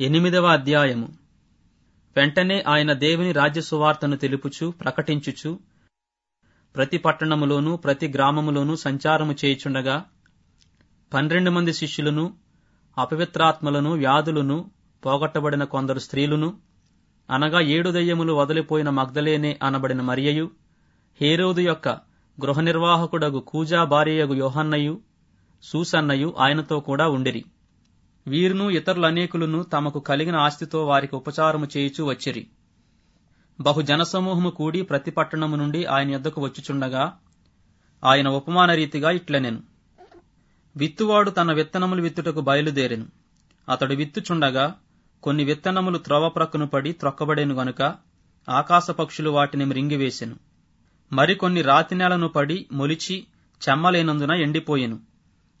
ఎనిమిదవ అధ్యాయము. వెంటనే ఆయన దేవుని రాజ్య సువార్తను తెలుపుచు ప్రకటించుచు ప్రతి పట్టణములోనూ ప్రతి గ్రామములోనూ సంచారము చేయుచుండగా పన్నెండు మంది శిష్యులను అపవిత్రాత్మలను వ్యాధులను పోగొట్టబడిన కొందరు స్త్రీలను అనగా ఏడు దయ్యములు వదిలిపోయిన మగ్ధలేనే అనబడిన మరియయు హేరోదు యొక్క గృహ నిర్వాహకుడగు కూజా భార్యయగు యోహన్నయు సూసన్నయు ఆయనతో కూడా ఉండిరి. వీరును ఇతరులు అనేకులను తమకు కలిగిన ఆస్తితో వారికి ఉపచారము చేయుచూ వచ్చిరి. బహు జనసమూహము కూడి ప్రతి పట్టణము నుండి ఆయన యొద్దకు వచ్చుచుండగా ఆయన ఉపమాన రీతిగా ఇట్లనెను. విత్తువాడు తన విత్తనములు విత్తుటకు బయలుదేరెను. అతడు విత్తుచుండగా కొన్ని విత్తనములు త్రోవ ప్రక్కను పడి త్రొక్కబడేను గనుక ఆకాశ పక్షులు వాటిని మృంగివేసెను మరికొన్ని రాతి నేలను పడి మొలిచి చెమ్మలేనందున ఎండిపోయెను.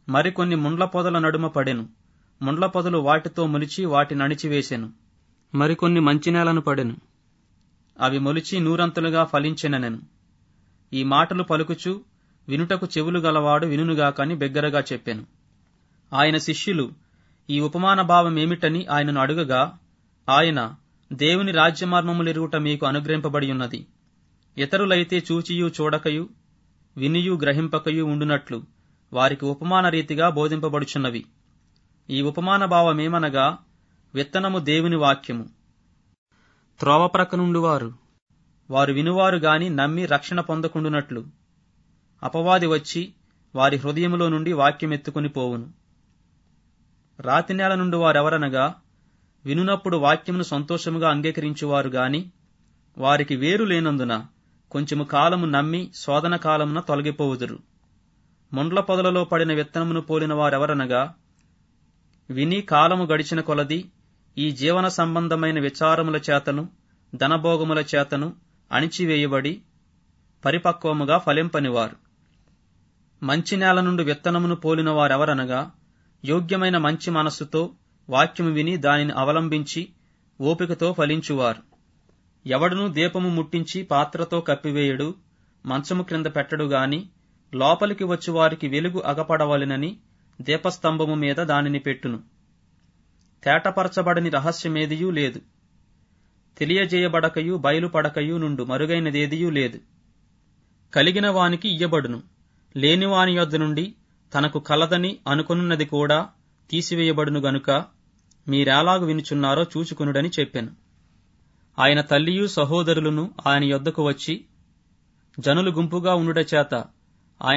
మరికొన్ని ముండ్ల పొదల నడుమ పడెను. ముండ్ల పొదలు వాటితో మొలిచి వాటిని అణిచివేసెను. మరికొన్ని మంచి నేలను పడెను. అవి మొలిచి నూరంతులుగా ఫలించెననెను. ఈ మాటలు పలుకుచు వినుటకు చెవులు గలవాడు వినుగాకని బిగ్గరగా చెప్పెను. ఆయన శిష్యులు ఈ ఉపమాన భావం ఏమిటని ఆయనను అడుగగా ఆయన దేవుని రాజ్యమర్మములెరుగుట మీకు అనుగ్రహింపబడి ఉన్నది ఇతరులైతే చూచియు చూడకయు వినియు గ్రహింపకయు ఉండునట్లు వారికి ఉపమాన రీతిగా బోధింపబడుచున్నవి. ఈ ఉపమాన భావమేమనగా విత్తనము దేవుని వాక్యము. త్రోవ ప్రక్క నుండి వారు వారు వినువారు గాని నమ్మి రక్షణ పొందకుండునట్లు. అపవాది వచ్చి వారి హృదయములో నుండి వాక్యమెత్తుకుని పోవును. రాతి నేల నుండి వారెవరనగా వినునప్పుడు వాక్యమును సంతోషముగా అంగీకరించువారు గాని వారికి వేరు లేనందున కొంచెము కాలము నమ్మి శోధన కాలమున తొలగిపోవుదురు. మొండ్ల పొదలలో పడిన విత్తనమును పోలిన వారెవరనగా విని కాలము గడిచిన కొలది ఈ జీవన సంబంధమైన విచారముల చేతను ధనభోగముల చేతను అణిచివేయబడి పరిపక్వముగా ఫలింపనివారు. మంచి నేల నుండి విత్తనమును పోలిన వారెవరనగా యోగ్యమైన మంచి మనస్సుతో వాక్యము విని దానిని అవలంబించి ఓపికతో ఫలించువారు. ఎవడునూ దీపము ముట్టించి పాత్రతో కప్పివేయడు మంచము క్రింద పెట్టడు గాని లోపలికి వచ్చి వారికి వెలుగు అగపడవలెనని దీపస్తంభము మీద దానిని పెట్టును. తేటపరచబడని రహస్యమేదియూ లేదు. తెలియజేయబడకయు బయలుపడకయు నుండు మరుగైనదేదియూ లేదు. కలిగిన వానికి ఇయ్యబడును. లేనివాని యొద్ద నుండి తనకు కలదని అనుకొనున్నది కూడా తీసివేయబడును గనుక మీరెలాగు వినుచున్నారో చూచుకునుడని చెప్పాను. ఆయన తల్లియు సహోదరులను ఆయన యొద్దకు వచ్చి జనులు గుంపుగా ఉండుట చేత